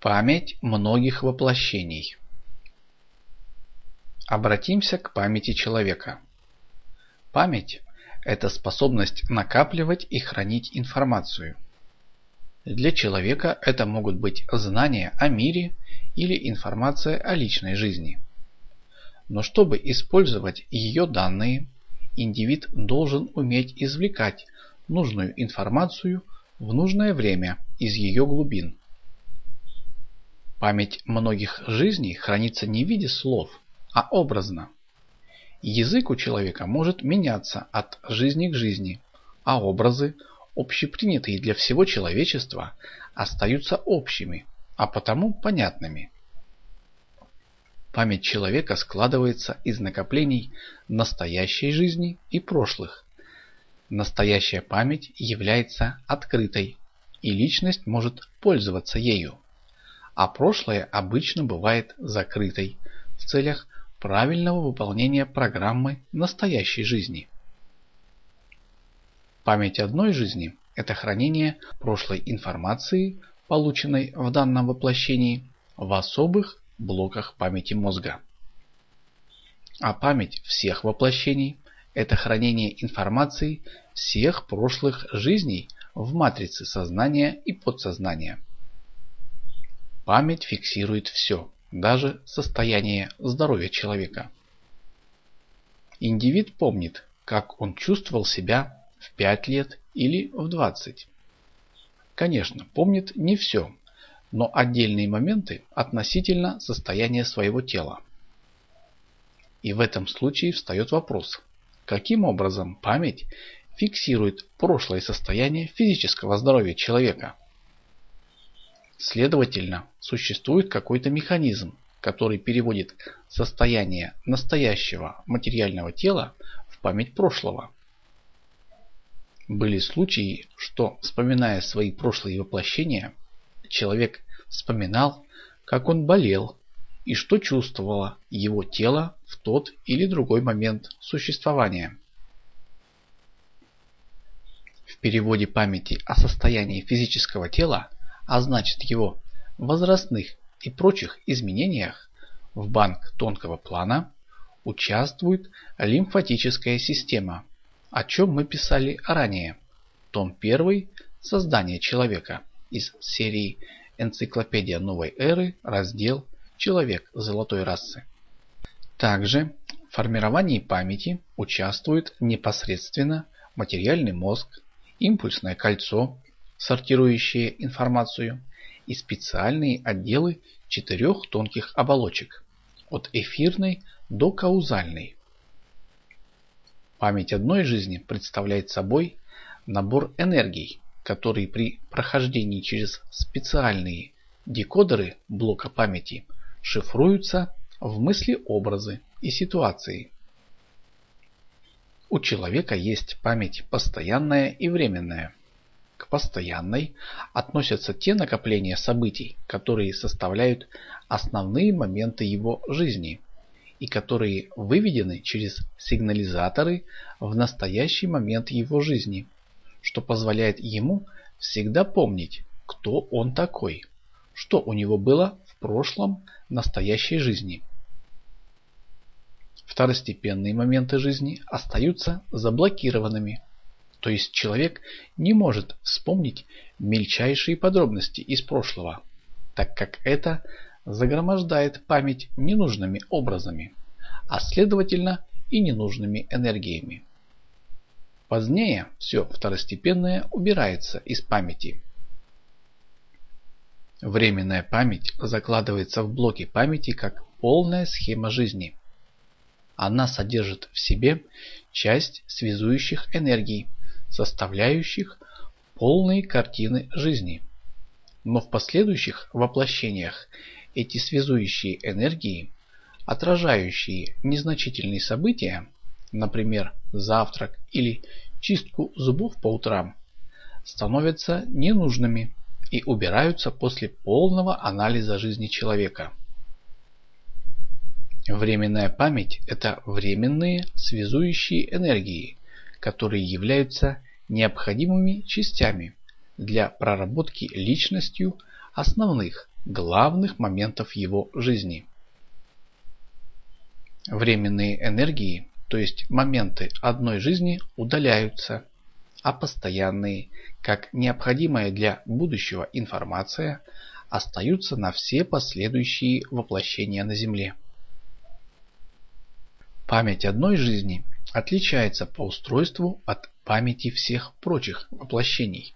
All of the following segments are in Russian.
Память многих воплощений. Обратимся к памяти человека. Память – это способность накапливать и хранить информацию. Для человека это могут быть знания о мире или информация о личной жизни. Но чтобы использовать ее данные, индивид должен уметь извлекать нужную информацию в нужное время из ее глубин. Память многих жизней хранится не в виде слов, а образно. Язык у человека может меняться от жизни к жизни, а образы, общепринятые для всего человечества, остаются общими, а потому понятными. Память человека складывается из накоплений настоящей жизни и прошлых. Настоящая память является открытой, и личность может пользоваться ею а прошлое обычно бывает закрытой в целях правильного выполнения программы настоящей жизни. Память одной жизни – это хранение прошлой информации, полученной в данном воплощении, в особых блоках памяти мозга. А память всех воплощений – это хранение информации всех прошлых жизней в матрице сознания и подсознания. Память фиксирует все, даже состояние здоровья человека. Индивид помнит, как он чувствовал себя в 5 лет или в 20. Конечно, помнит не все, но отдельные моменты относительно состояния своего тела. И в этом случае встает вопрос, каким образом память фиксирует прошлое состояние физического здоровья человека. Следовательно, существует какой-то механизм, который переводит состояние настоящего материального тела в память прошлого. Были случаи, что, вспоминая свои прошлые воплощения, человек вспоминал, как он болел и что чувствовало его тело в тот или другой момент существования. В переводе памяти о состоянии физического тела а значит его возрастных и прочих изменениях в банк тонкого плана участвует лимфатическая система, о чем мы писали ранее. Том 1 «Создание человека» из серии «Энциклопедия новой эры», раздел «Человек золотой расы». Также в формировании памяти участвует непосредственно материальный мозг, импульсное кольцо, сортирующие информацию, и специальные отделы четырех тонких оболочек, от эфирной до каузальной. Память одной жизни представляет собой набор энергий, которые при прохождении через специальные декодеры блока памяти шифруются в мысли-образы и ситуации. У человека есть память постоянная и временная. К постоянной относятся те накопления событий, которые составляют основные моменты его жизни и которые выведены через сигнализаторы в настоящий момент его жизни, что позволяет ему всегда помнить, кто он такой, что у него было в прошлом настоящей жизни. Второстепенные моменты жизни остаются заблокированными то есть человек не может вспомнить мельчайшие подробности из прошлого, так как это загромождает память ненужными образами, а следовательно и ненужными энергиями. Позднее все второстепенное убирается из памяти. Временная память закладывается в блоки памяти как полная схема жизни. Она содержит в себе часть связующих энергий, составляющих полные картины жизни. Но в последующих воплощениях эти связующие энергии, отражающие незначительные события, например, завтрак или чистку зубов по утрам, становятся ненужными и убираются после полного анализа жизни человека. Временная память – это временные связующие энергии, которые являются необходимыми частями для проработки личностью основных, главных моментов его жизни. Временные энергии, то есть моменты одной жизни, удаляются, а постоянные, как необходимая для будущего информация, остаются на все последующие воплощения на Земле. Память одной жизни отличается по устройству от памяти всех прочих воплощений.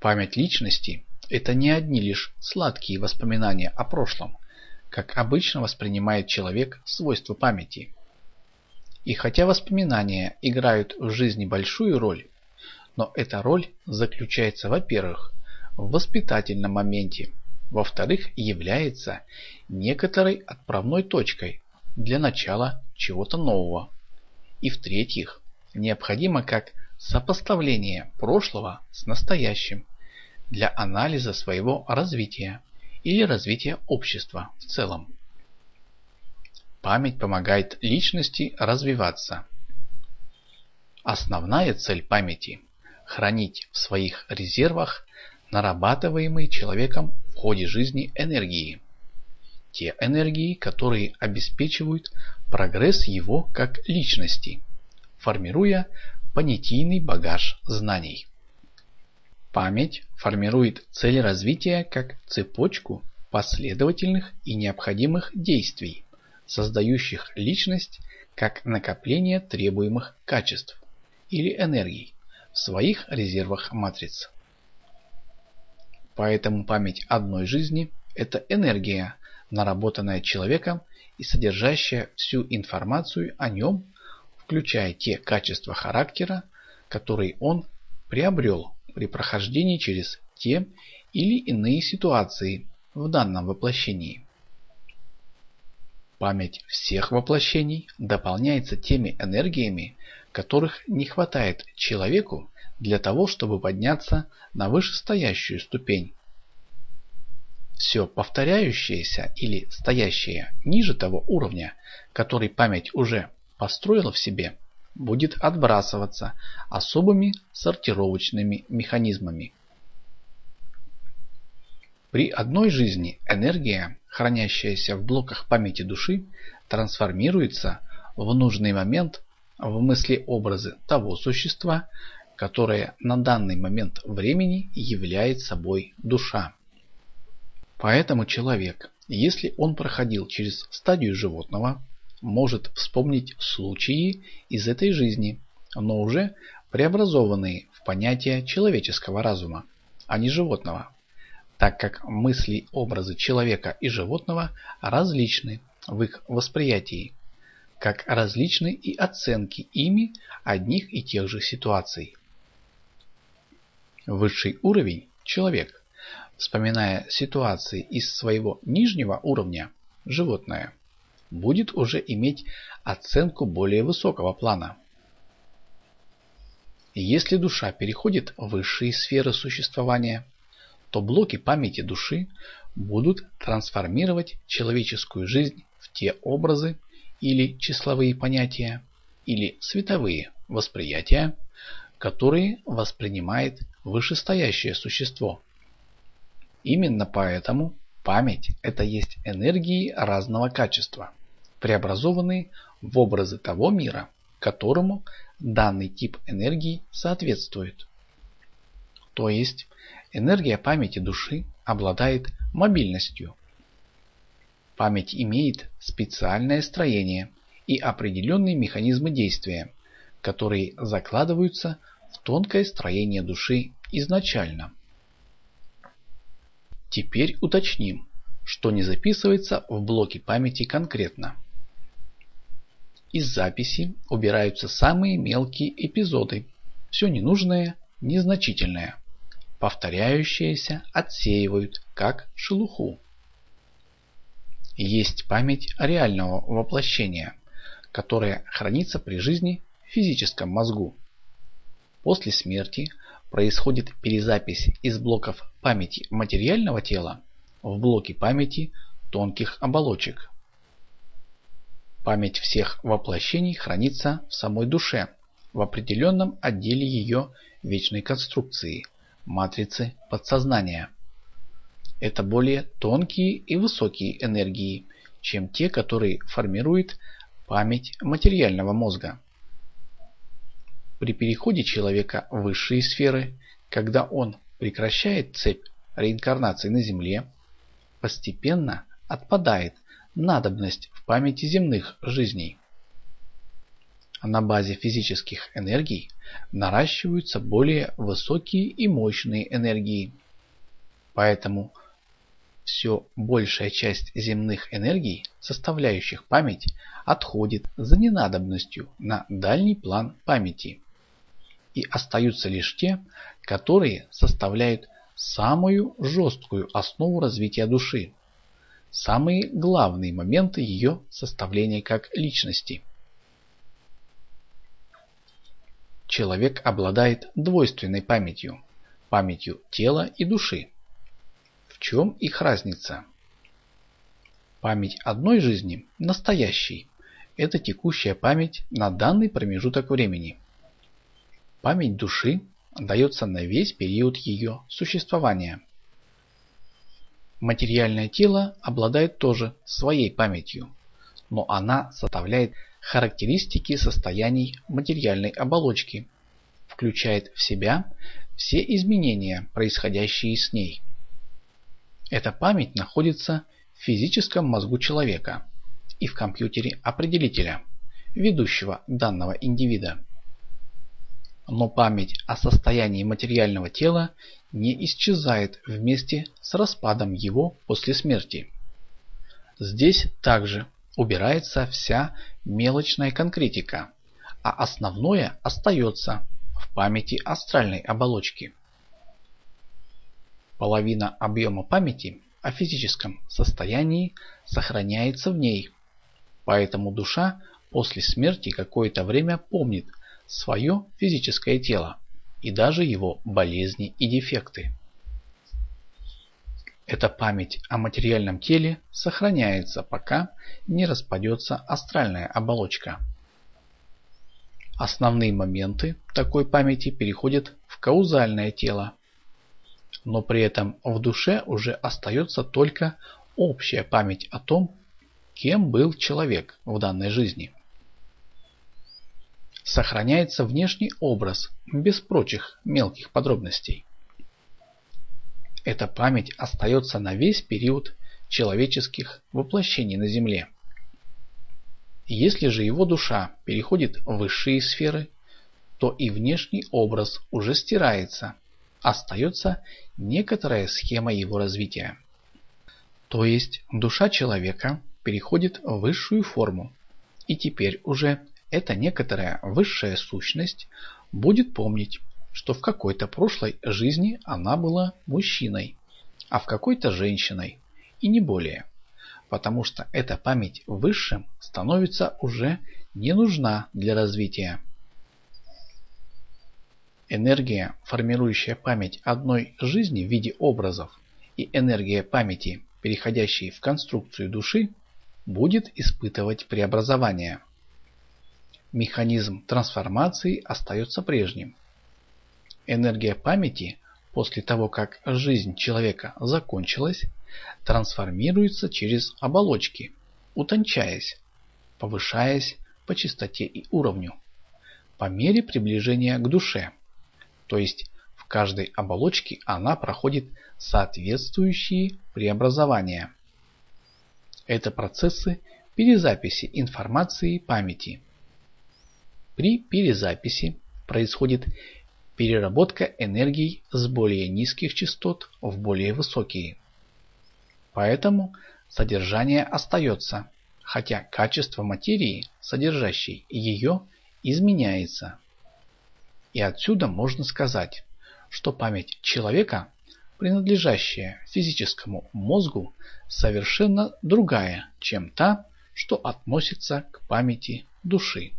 Память личности – это не одни лишь сладкие воспоминания о прошлом, как обычно воспринимает человек свойства памяти. И хотя воспоминания играют в жизни большую роль, но эта роль заключается, во-первых, в воспитательном моменте, во-вторых, является некоторой отправной точкой для начала чего-то нового, и в-третьих, необходимо как сопоставление прошлого с настоящим для анализа своего развития или развития общества в целом. Память помогает личности развиваться. Основная цель памяти – хранить в своих резервах нарабатываемые человеком в ходе жизни энергии. Те энергии, которые обеспечивают прогресс его как личности, формируя понятийный багаж знаний. Память формирует цель развития как цепочку последовательных и необходимых действий, создающих личность как накопление требуемых качеств или энергий в своих резервах матриц. Поэтому память одной жизни – это энергия, наработанная человеком и содержащая всю информацию о нем, включая те качества характера, которые он приобрел при прохождении через те или иные ситуации в данном воплощении. Память всех воплощений дополняется теми энергиями, которых не хватает человеку для того, чтобы подняться на вышестоящую ступень. Все повторяющееся или стоящее ниже того уровня, который память уже построила в себе, будет отбрасываться особыми сортировочными механизмами. При одной жизни энергия, хранящаяся в блоках памяти души, трансформируется в нужный момент в мысли-образы того существа, которое на данный момент времени является собой душа. Поэтому человек, если он проходил через стадию животного, может вспомнить случаи из этой жизни, но уже преобразованные в понятие человеческого разума, а не животного, так как мысли образы человека и животного различны в их восприятии, как различны и оценки ими одних и тех же ситуаций. Высший уровень – человек, вспоминая ситуации из своего нижнего уровня – животное – будет уже иметь оценку более высокого плана. Если душа переходит в высшие сферы существования, то блоки памяти души будут трансформировать человеческую жизнь в те образы или числовые понятия, или световые восприятия, которые воспринимает вышестоящее существо. Именно поэтому память – это есть энергии разного качества – преобразованные в образы того мира, которому данный тип энергии соответствует. То есть энергия памяти души обладает мобильностью. Память имеет специальное строение и определенные механизмы действия, которые закладываются в тонкое строение души изначально. Теперь уточним, что не записывается в блоке памяти конкретно. Из записи убираются самые мелкие эпизоды, все ненужное, незначительное. Повторяющиеся отсеивают, как шелуху. Есть память реального воплощения, которая хранится при жизни в физическом мозгу. После смерти происходит перезапись из блоков памяти материального тела в блоки памяти тонких оболочек. Память всех воплощений хранится в самой душе, в определенном отделе ее вечной конструкции – матрицы подсознания. это более тонкие и высокие энергии, чем те, которые формирует память материального мозга. При переходе человека в высшие сферы, когда он прекращает цепь реинкарнации на Земле, постепенно отпадает надобность в памяти земных жизней. На базе физических энергий наращиваются более высокие и мощные энергии. Поэтому все большая часть земных энергий, составляющих память, отходит за ненадобностью на дальний план памяти. И остаются лишь те, которые составляют самую жесткую основу развития души, самые главные моменты ее составления как личности. Человек обладает двойственной памятью, памятью тела и души. В чем их разница? Память одной жизни, настоящей, это текущая память на данный промежуток времени. Память души дается на весь период ее существования. Материальное тело обладает тоже своей памятью, но она составляет характеристики состояний материальной оболочки, включает в себя все изменения, происходящие с ней. Эта память находится в физическом мозгу человека и в компьютере определителя, ведущего данного индивида. Но память о состоянии материального тела не исчезает вместе с распадом его после смерти. Здесь также убирается вся мелочная конкретика, а основное остается в памяти астральной оболочки. Половина объема памяти о физическом состоянии сохраняется в ней, поэтому душа после смерти какое-то время помнит свое физическое тело и даже его болезни и дефекты. Эта память о материальном теле сохраняется, пока не распадется астральная оболочка. Основные моменты такой памяти переходят в каузальное тело, но при этом в душе уже остается только общая память о том, кем был человек в данной жизни сохраняется внешний образ, без прочих мелких подробностей. Эта память остается на весь период человеческих воплощений на Земле. Если же его душа переходит в высшие сферы, то и внешний образ уже стирается, остается некоторая схема его развития. То есть душа человека переходит в высшую форму, и теперь уже эта некоторая высшая сущность будет помнить, что в какой-то прошлой жизни она была мужчиной, а в какой-то женщиной, и не более. Потому что эта память высшим становится уже не нужна для развития. Энергия, формирующая память одной жизни в виде образов, и энергия памяти, переходящей в конструкцию души, будет испытывать преобразование – механизм трансформации остается прежним. Энергия памяти после того, как жизнь человека закончилась, трансформируется через оболочки, утончаясь, повышаясь по частоте и уровню, по мере приближения к душе. То есть в каждой оболочке она проходит соответствующие преобразования. Это процессы перезаписи информации памяти. При перезаписи происходит переработка энергий с более низких частот в более высокие. Поэтому содержание остается, хотя качество материи, содержащей ее, изменяется. И отсюда можно сказать, что память человека, принадлежащая физическому мозгу, совершенно другая, чем та, что относится к памяти души.